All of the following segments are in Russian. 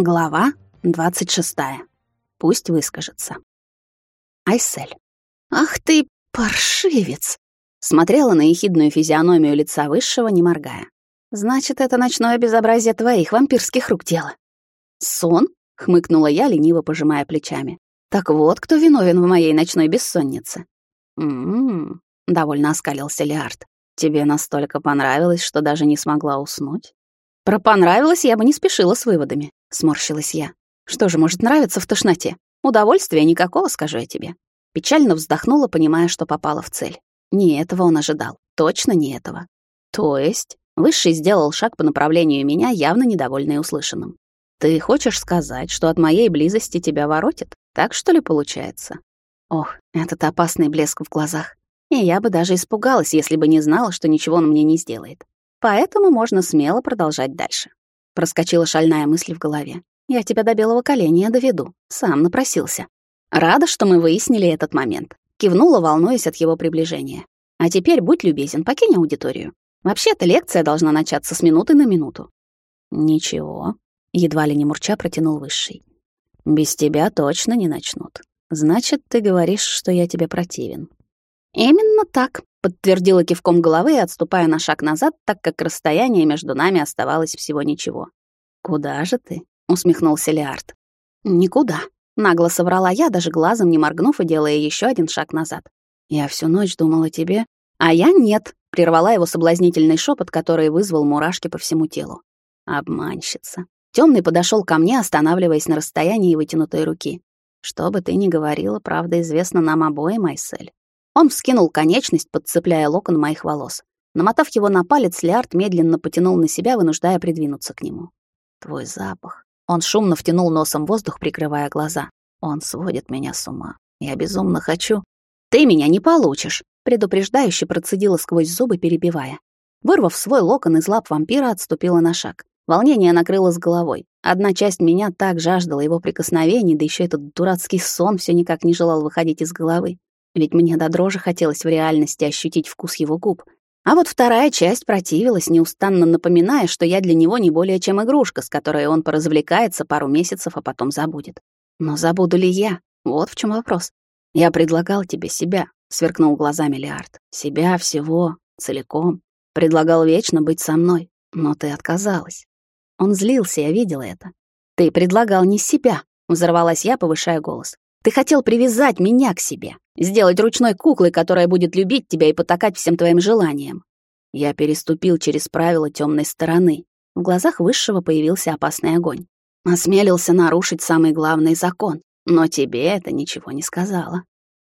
Глава 26. Пусть выскажется. Айсель. «Ах ты, паршивец!» Смотрела на ехидную физиономию лица высшего, не моргая. «Значит, это ночное безобразие твоих вампирских рук дело». «Сон?» — хмыкнула я, лениво пожимая плечами. «Так вот, кто виновен в моей ночной бессоннице». «М-м-м», довольно оскалился Лиард. «Тебе настолько понравилось, что даже не смогла уснуть?» «Про понравилось я бы не спешила с выводами», — сморщилась я. «Что же может нравиться в тошноте? Удовольствия никакого, скажу я тебе». Печально вздохнула, понимая, что попала в цель. Не этого он ожидал. Точно не этого. То есть, Высший сделал шаг по направлению меня, явно недовольный услышанным. «Ты хочешь сказать, что от моей близости тебя воротит? Так что ли получается?» Ох, этот опасный блеск в глазах. И я бы даже испугалась, если бы не знала, что ничего он мне не сделает. Поэтому можно смело продолжать дальше. Проскочила шальная мысль в голове. Я тебя до белого коленя доведу. Сам напросился. Рада, что мы выяснили этот момент. Кивнула, волнуясь от его приближения. А теперь будь любезен, покинь аудиторию. Вообще-то лекция должна начаться с минуты на минуту. Ничего, едва ли не мурча протянул высший. Без тебя точно не начнут. Значит, ты говоришь, что я тебе противен. Именно так, подтвердила кивком головы, отступая на шаг назад, так как расстояние между нами оставалось всего ничего. Куда же ты? усмехнулся Леард. Никуда, нагло соврала я, даже глазом не моргнув и делая еще один шаг назад. Я всю ночь думала тебе, а я нет, прервала его соблазнительный шепот, который вызвал мурашки по всему телу. Обманщица. Темный подошел ко мне, останавливаясь на расстоянии вытянутой руки. Что бы ты ни говорила, правда известна нам обоим, Айсель. Он вскинул конечность, подцепляя локон моих волос. Намотав его на палец, Лиард медленно потянул на себя, вынуждая придвинуться к нему. Твой запах. Он шумно втянул носом воздух, прикрывая глаза. Он сводит меня с ума. Я безумно хочу. Ты меня не получишь, предупреждающе процедила сквозь зубы, перебивая. Вырвав свой локон из лап вампира, отступила на шаг. Волнение накрыло с головой. Одна часть меня так жаждала его прикосновений, да еще этот дурацкий сон все никак не желал выходить из головы. Ведь мне до дрожи хотелось в реальности ощутить вкус его губ. А вот вторая часть противилась, неустанно напоминая, что я для него не более чем игрушка, с которой он поразвлекается пару месяцев, а потом забудет. Но забуду ли я? Вот в чем вопрос. Я предлагал тебе себя, сверкнул глазами Лиард. Себя всего, целиком. Предлагал вечно быть со мной, но ты отказалась. Он злился, я видела это. Ты предлагал не себя, взорвалась я, повышая голос. Ты хотел привязать меня к себе, сделать ручной куклой, которая будет любить тебя и потакать всем твоим желаниям. Я переступил через правила темной стороны. В глазах высшего появился опасный огонь. Осмелился нарушить самый главный закон, но тебе это ничего не сказала.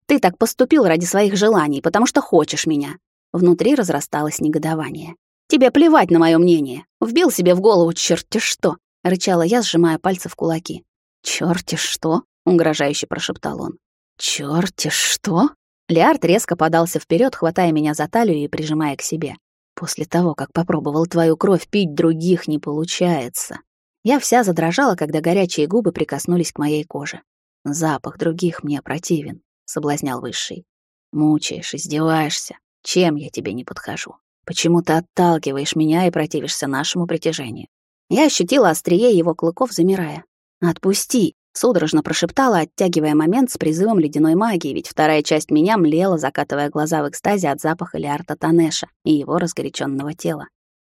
Ты так поступил ради своих желаний, потому что хочешь меня. Внутри разрасталось негодование. Тебе плевать на мое мнение. Вбил себе в голову черти что, рычала я, сжимая пальцы в кулаки. Черти что? Угрожающе прошептал он. Чёрти что? Лиард резко подался вперед, хватая меня за талию и прижимая к себе. После того, как попробовал твою кровь, пить других не получается. Я вся задрожала, когда горячие губы прикоснулись к моей коже. Запах других мне противен, соблазнял высший. Мучаешь, издеваешься. Чем я тебе не подхожу? Почему ты отталкиваешь меня и противишься нашему притяжению? Я ощутила острие его клыков, замирая. Отпусти, Судорожно прошептала, оттягивая момент с призывом ледяной магии, ведь вторая часть меня млела, закатывая глаза в экстазе от запаха Лиарта Танеша и его разгоряченного тела.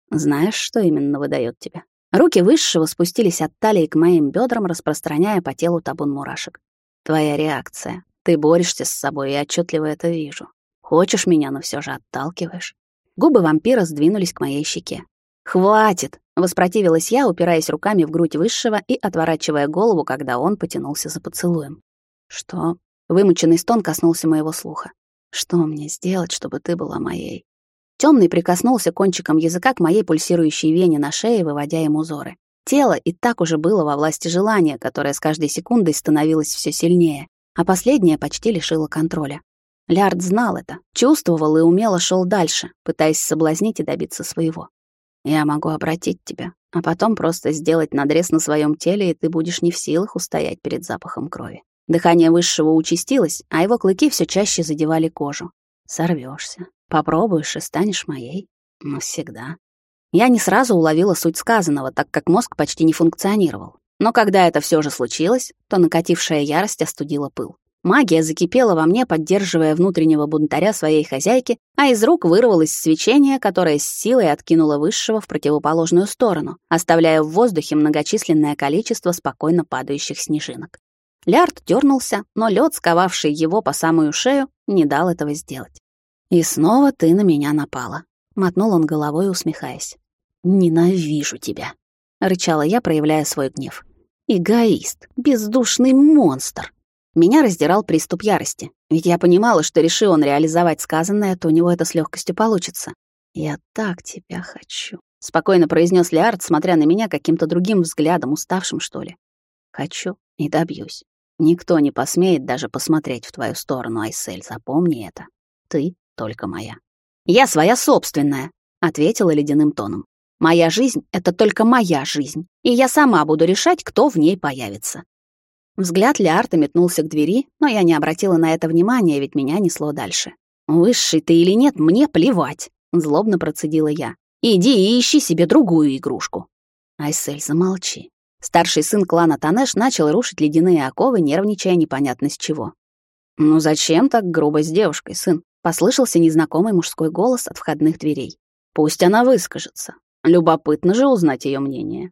Знаешь, что именно выдает тебя? Руки высшего спустились от талии к моим бедрам, распространяя по телу табун мурашек. Твоя реакция. Ты борешься с собой, и отчетливо это вижу. Хочешь меня, но все же отталкиваешь. Губы вампира сдвинулись к моей щеке. «Хватит!» — воспротивилась я, упираясь руками в грудь высшего и отворачивая голову, когда он потянулся за поцелуем. «Что?» — вымученный стон коснулся моего слуха. «Что мне сделать, чтобы ты была моей?» Темный прикоснулся кончиком языка к моей пульсирующей вене на шее, выводя им узоры. Тело и так уже было во власти желания, которое с каждой секундой становилось все сильнее, а последнее почти лишило контроля. Лярд знал это, чувствовал и умело шел дальше, пытаясь соблазнить и добиться своего. Я могу обратить тебя, а потом просто сделать надрез на своем теле, и ты будешь не в силах устоять перед запахом крови. Дыхание высшего участилось, а его клыки все чаще задевали кожу. Сорвешься, попробуешь и станешь моей. Навсегда. Я не сразу уловила суть сказанного, так как мозг почти не функционировал. Но когда это все же случилось, то накатившая ярость остудила пыл. Магия закипела во мне, поддерживая внутреннего бунтаря своей хозяйки, а из рук вырвалось свечение, которое с силой откинуло высшего в противоположную сторону, оставляя в воздухе многочисленное количество спокойно падающих снежинок. Лярд дернулся, но лед, сковавший его по самую шею, не дал этого сделать. «И снова ты на меня напала», — мотнул он головой, усмехаясь. «Ненавижу тебя», — рычала я, проявляя свой гнев. «Эгоист, бездушный монстр». Меня раздирал приступ ярости, ведь я понимала, что решил он реализовать сказанное, то у него это с легкостью получится. «Я так тебя хочу», — спокойно произнес Леард, смотря на меня каким-то другим взглядом, уставшим, что ли. «Хочу и добьюсь. Никто не посмеет даже посмотреть в твою сторону, Айсель, запомни это. Ты только моя». «Я своя собственная», — ответила ледяным тоном. «Моя жизнь — это только моя жизнь, и я сама буду решать, кто в ней появится. Взгляд Леарта метнулся к двери, но я не обратила на это внимания, ведь меня несло дальше. «Высший ты или нет, мне плевать», — злобно процедила я. «Иди и ищи себе другую игрушку». Айсель, замолчи. Старший сын клана Танеш начал рушить ледяные оковы, нервничая непонятно с чего. «Ну зачем так грубо с девушкой, сын?» — послышался незнакомый мужской голос от входных дверей. «Пусть она выскажется. Любопытно же узнать ее мнение.